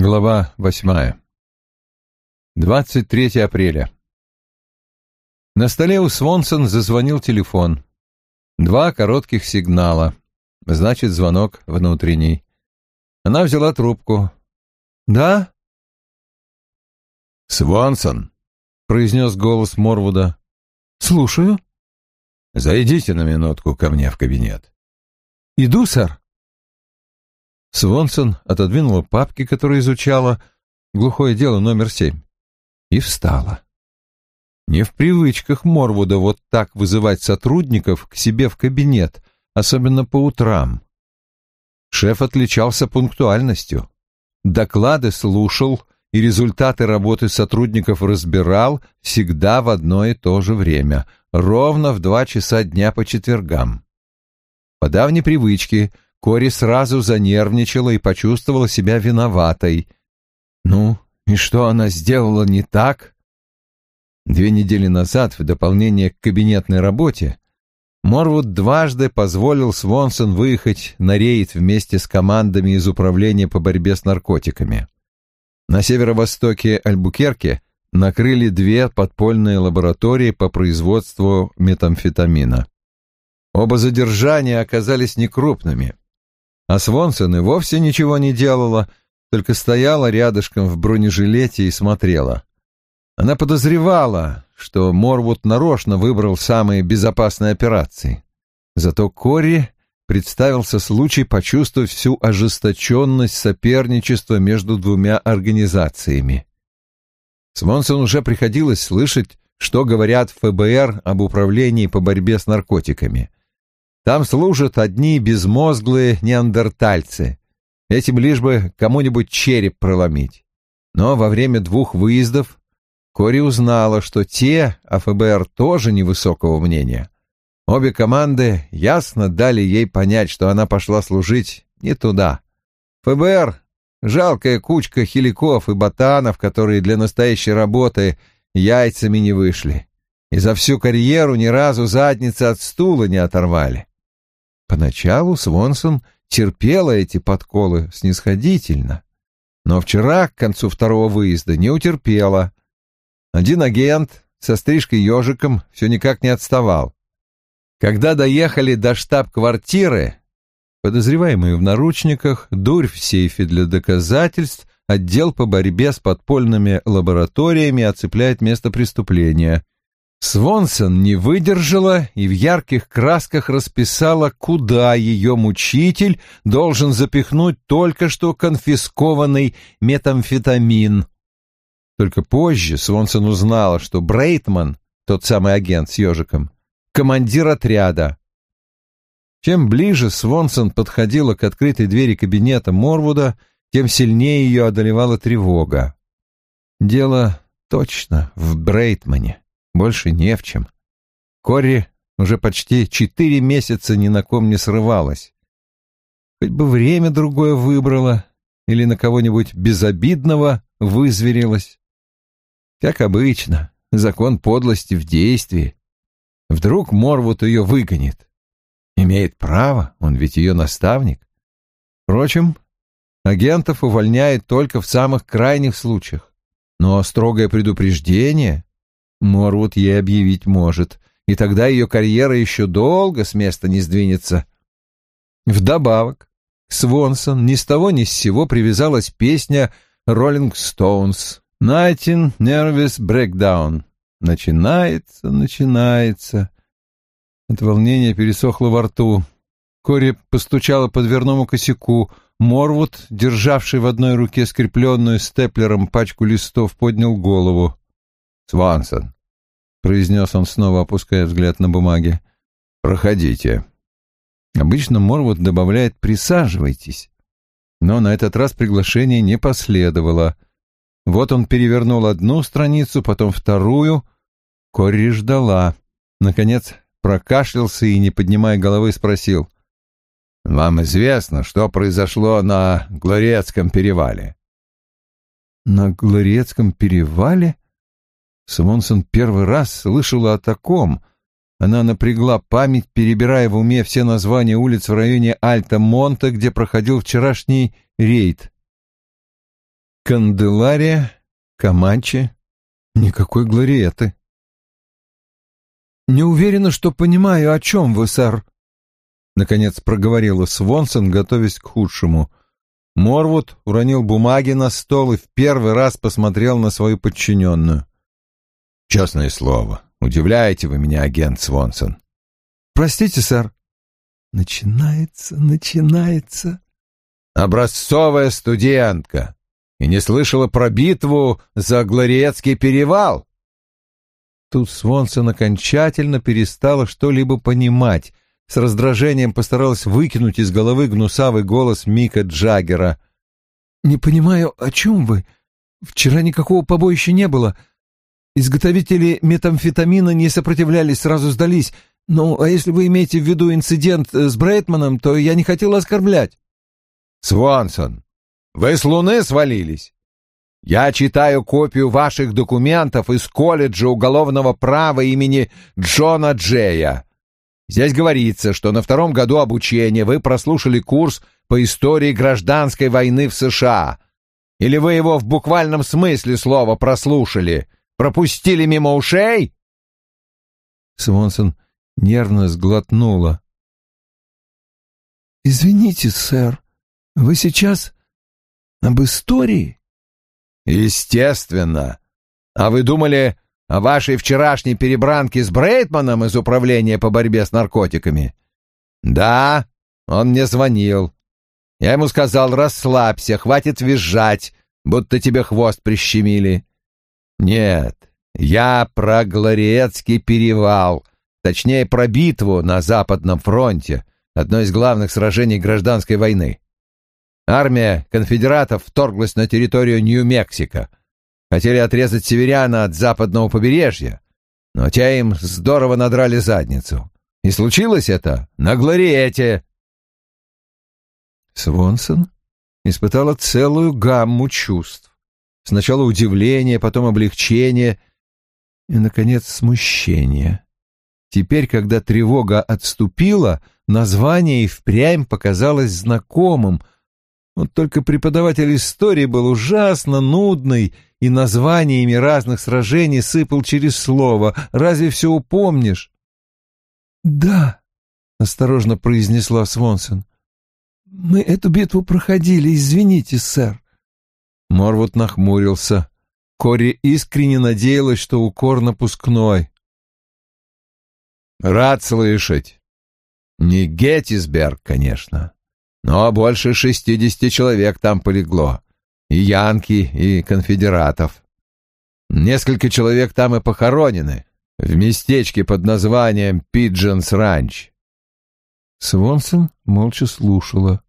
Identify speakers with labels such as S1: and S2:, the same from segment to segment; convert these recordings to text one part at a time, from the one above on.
S1: Глава восьмая. 23 апреля. На столе у Свонсон зазвонил телефон. Два коротких сигнала. Значит, звонок внутренний. Она взяла трубку. «Да?»
S2: «Свонсон», — произнес голос Морвуда.
S1: «Слушаю».
S2: «Зайдите на минутку ко мне в кабинет».
S1: «Иду, сэр». Свонсон отодвинула папки, которые изучала, глухое дело номер семь, и встала. Не в привычках Морвуда вот так вызывать сотрудников к себе в кабинет, особенно по утрам. Шеф отличался пунктуальностью. Доклады слушал и результаты работы сотрудников разбирал всегда в одно и то же время, ровно в два часа дня по четвергам. По давней привычке – Кори сразу занервничала и почувствовала себя виноватой. Ну, и что она сделала не так? Две недели назад, в дополнение к кабинетной работе, Морвуд дважды позволил Свонсон выехать на рейд вместе с командами из Управления по борьбе с наркотиками. На северо-востоке Альбукерке накрыли две подпольные лаборатории по производству метамфетамина. Оба задержания оказались некрупными. А Свонсон и вовсе ничего не делала, только стояла рядышком в бронежилете и смотрела. Она подозревала, что Морвуд нарочно выбрал самые безопасные операции. Зато Кори представился случай почувствовать всю ожесточенность соперничества между двумя организациями. Свонсон уже приходилось слышать, что говорят ФБР об управлении по борьбе с наркотиками. Там служат одни безмозглые неандертальцы. Этим лишь бы кому-нибудь череп проломить. Но во время двух выездов Кори узнала, что те о ФБР тоже невысокого мнения. Обе команды ясно дали ей понять, что она пошла служить не туда. ФБР — жалкая кучка хиликов и ботанов, которые для настоящей работы яйцами не вышли. И за всю карьеру ни разу задницы от стула не оторвали. Поначалу Свонсон терпела эти подколы снисходительно, но вчера, к концу второго выезда, не утерпела. Один агент со стрижкой ежиком все никак не отставал. Когда доехали до штаб-квартиры, подозреваемые в наручниках, дурь в сейфе для доказательств, отдел по борьбе с подпольными лабораториями оцепляет место преступления — Свонсон не выдержала и в ярких красках расписала, куда ее мучитель должен запихнуть только что конфискованный метамфетамин. Только позже Свонсон узнала, что Брейтман, тот самый агент с ежиком, командир отряда. Чем ближе Свонсон подходила к открытой двери кабинета Морвуда, тем сильнее ее одолевала тревога. Дело точно в Брейтмане. Больше не в чем. Кори уже почти четыре месяца ни на ком не срывалась. Хоть бы время другое выбрала или на кого-нибудь безобидного вызверилась. Как обычно, закон подлости в действии. Вдруг Морвуд ее выгонит. Имеет право, он ведь ее наставник. Впрочем, агентов увольняют только в самых крайних случаях. Но строгое предупреждение Морвуд ей объявить может, и тогда ее карьера еще долго с места не сдвинется. Вдобавок, Свонсон ни с того ни с сего привязалась песня «Роллинг Стоунс» «Nighting Nervous Breakdown». Начинается, начинается. От волнения пересохло во рту. Кори постучала по дверному косяку. Морвуд, державший в одной руке скрепленную степлером пачку листов, поднял голову. Свансон, — произнес он, снова опуская взгляд на бумаге, — проходите. Обычно Морвуд добавляет «присаживайтесь», но на этот раз приглашение не последовало. Вот он перевернул одну страницу, потом вторую. Корри ждала. Наконец прокашлялся и, не поднимая головы, спросил. «Вам известно, что произошло на Глорецком перевале?» «На Глорецком перевале?» Свонсон первый раз слышала о таком. Она напрягла память, перебирая в уме все названия улиц в районе Альта-Монте, где проходил вчерашний рейд. Канделария, Каманчи, никакой Глориеты.
S3: «Не уверена, что понимаю, о чем вы, сэр», — наконец проговорила Свонсон, готовясь к худшему. Морвуд уронил бумаги на стол и в первый раз посмотрел на свою подчиненную.
S2: «Честное слово, удивляете вы меня, агент Свонсон».
S3: «Простите, сэр». «Начинается, начинается».
S2: «Образцовая студентка и не слышала про битву за Глориецкий перевал?»
S1: Тут Свонсон окончательно перестала что-либо понимать. С раздражением постаралась выкинуть из головы гнусавый голос Мика Джаггера.
S3: «Не понимаю, о чем вы? Вчера никакого побоища не было. Изготовители метамфетамина не сопротивлялись, сразу сдались. Ну, а если вы имеете в виду инцидент с Брейтманом, то я не хотел оскорблять».
S2: «Свонсон, вы с Луны свалились?» Я читаю копию ваших документов из колледжа уголовного права имени Джона Джея. Здесь говорится, что на втором году обучения вы прослушали курс по истории гражданской войны в США. Или вы его в буквальном смысле слова прослушали? Пропустили мимо ушей?»
S1: Свонсон нервно сглотнула.
S3: «Извините, сэр, вы сейчас об истории?»
S2: Естественно. А вы думали о вашей вчерашней перебранке с Брейтманом из Управления по борьбе с наркотиками? Да, он мне звонил. Я ему сказал, расслабься, хватит визжать, будто тебе хвост прищемили. Нет, я про Глориецкий перевал, точнее, про битву на Западном фронте, одно из главных сражений гражданской войны. Армия конфедератов вторглась на территорию Нью-Мексико. Хотели отрезать северяна от западного побережья, но те им здорово надрали задницу. И случилось это на Глориете.
S1: Свонсон испытала целую гамму чувств. Сначала удивление, потом облегчение и, наконец, смущение. Теперь, когда тревога отступила, название и впрямь показалось знакомым — вот только преподаватель истории был ужасно нудный и названиями разных сражений сыпал через слово. Разве все упомнишь?
S3: «Да», — осторожно произнесла Свонсон. «Мы эту битву проходили, извините, сэр».
S1: Морвуд нахмурился. Кори искренне надеялась, что укор напускной.
S2: «Рад слышать. Не Геттисберг, конечно но больше шестидесяти человек там полегло. И янки, и конфедератов. Несколько человек там и похоронены, в местечке под названием Пидженс Ранч.
S1: Свонсон молча слушала.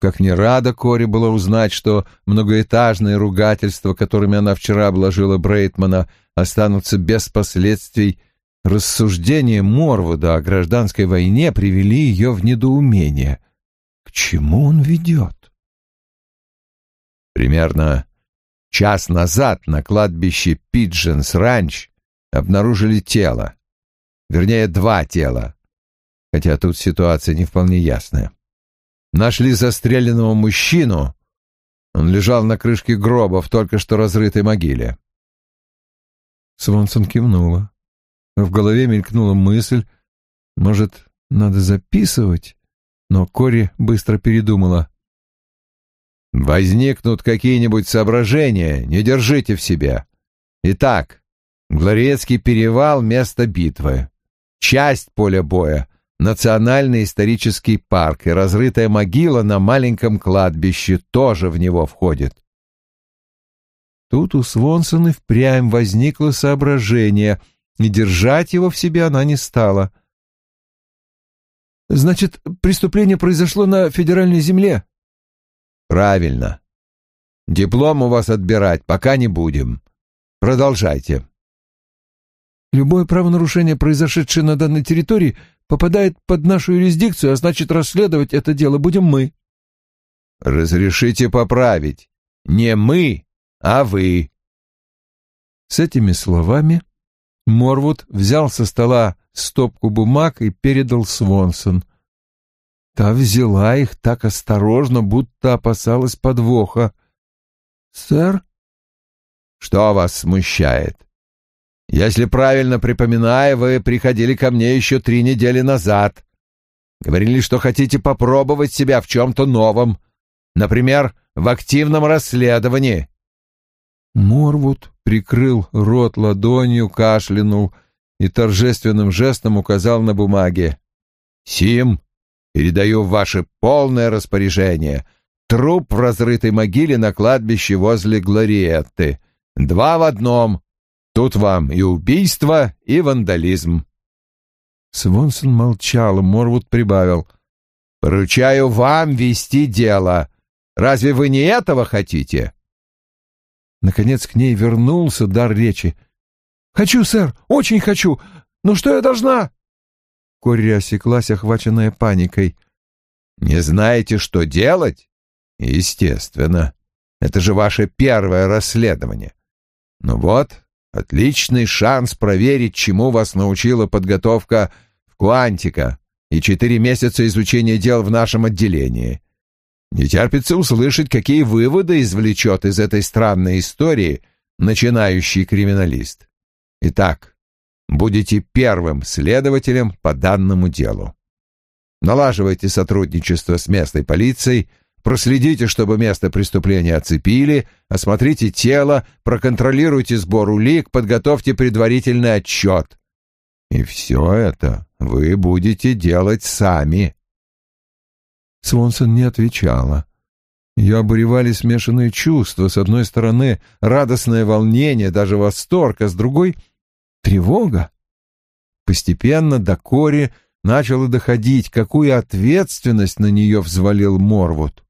S1: Как не рада Кори была узнать, что многоэтажные ругательства, которыми она вчера обложила Брейтмана, останутся без последствий, рассуждения Морвуда о гражданской войне привели ее в недоумение — к чему он ведет?
S2: Примерно час назад на кладбище Пидженс Ранч обнаружили тело. Вернее, два тела. Хотя тут ситуация не вполне ясная. Нашли застреленного мужчину. Он лежал на крышке гроба в только что разрытой могиле.
S1: Свонсон кивнула. В голове мелькнула мысль, может, надо записывать? но Кори быстро передумала.
S2: «Возникнут какие-нибудь соображения, не держите в себе. Итак, Глорецкий перевал — место битвы. Часть поля боя — национальный исторический парк, и разрытая могила на маленьком кладбище тоже в него входит.
S1: Тут у Свонсон и впрямь возникло соображение, и держать его в себе она не стала —
S3: Значит, преступление произошло на федеральной земле?
S2: Правильно. Диплом у вас отбирать пока не будем. Продолжайте.
S3: Любое правонарушение, произошедшее на данной территории, попадает под нашу юрисдикцию, а значит, расследовать это дело будем мы.
S2: Разрешите поправить. Не мы, а вы.
S1: С этими словами Морвуд взял со стола стопку бумаг и передал Свонсон. Та взяла их так осторожно, будто опасалась подвоха.
S3: «Сэр?»
S2: «Что вас смущает? Если правильно припоминаю, вы приходили ко мне еще три недели назад. Говорили, что хотите попробовать себя в чем-то новом, например, в активном расследовании».
S1: Морвуд прикрыл рот ладонью, кашлянул и торжественным жестом указал на бумаге.
S2: «Сим, передаю ваше полное распоряжение. Труп в разрытой могиле на кладбище возле Глориетты. Два в одном. Тут вам и убийство, и вандализм».
S1: Свонсон молчал, Морвуд прибавил.
S2: «Поручаю вам вести дело. Разве вы не этого хотите?»
S3: Наконец к ней вернулся дар речи. «Хочу, сэр, очень хочу. Но что я должна?»
S1: Корри осеклась, охваченная паникой.
S2: «Не знаете, что делать? Естественно. Это же ваше первое расследование. Ну вот, отличный шанс проверить, чему вас научила подготовка в Куантика и четыре месяца изучения дел в нашем отделении. Не терпится услышать, какие выводы извлечет из этой странной истории начинающий криминалист. Итак, будете первым следователем по данному делу. Налаживайте сотрудничество с местной полицией, проследите, чтобы место преступления оцепили, осмотрите тело, проконтролируйте сбор улик, подготовьте предварительный отчет. И все это вы будете делать сами.
S1: Свонсон не отвечала. Ее обуревали смешанные чувства. С одной стороны, радостное волнение, даже восторг, а с другой — тревога. Постепенно до Кори начало доходить, какую ответственность на нее взвалил Морвуд.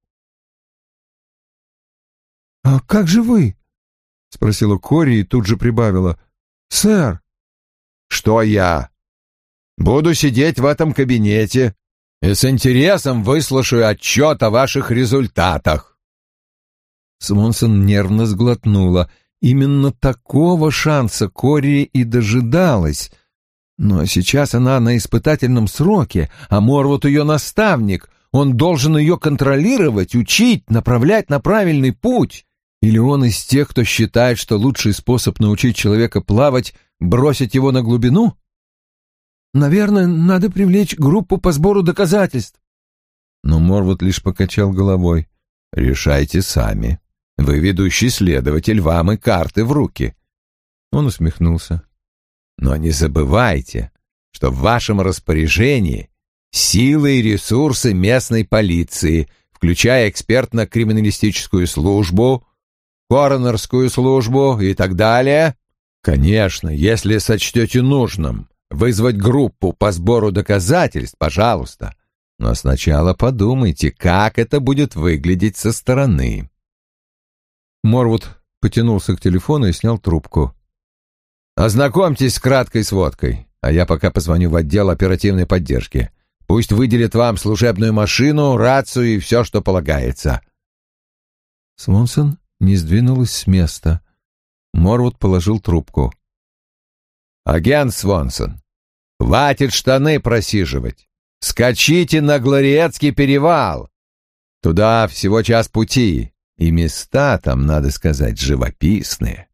S3: «А как же вы?» — спросила Кори и тут же прибавила. «Сэр!»
S2: «Что я? Буду сидеть в этом кабинете и с интересом выслушаю отчет о ваших результатах».
S1: Смонсон нервно сглотнула. Именно такого шанса Кори и дожидалась. Но сейчас она на испытательном сроке, а Морвуд ее наставник. Он должен ее контролировать, учить, направлять на правильный путь. Или он из тех, кто считает, что лучший способ научить человека плавать — бросить его на глубину?
S3: Наверное, надо привлечь группу по сбору доказательств.
S1: Но Морвуд лишь покачал головой.
S2: «Решайте сами. Вы ведущий следователь, вам и карты в руки».
S1: Он усмехнулся.
S2: «Но не забывайте, что в вашем распоряжении силы и ресурсы местной полиции, включая экспертно-криминалистическую службу, коронерскую службу и так далее. Конечно, если сочтете нужным, вызвать группу по сбору доказательств, пожалуйста. Но сначала подумайте, как это будет выглядеть со стороны.
S1: Морвуд потянулся к телефону и снял трубку.
S2: «Ознакомьтесь с краткой сводкой, а я пока позвоню в отдел оперативной поддержки. Пусть выделят вам служебную машину, рацию и все, что полагается».
S1: Свонсон не сдвинулась с места. Морвуд положил трубку.
S2: «Агент Свонсон, хватит штаны просиживать. Скачите на Глориецкий перевал. Туда всего час пути, и места там, надо сказать, живописные.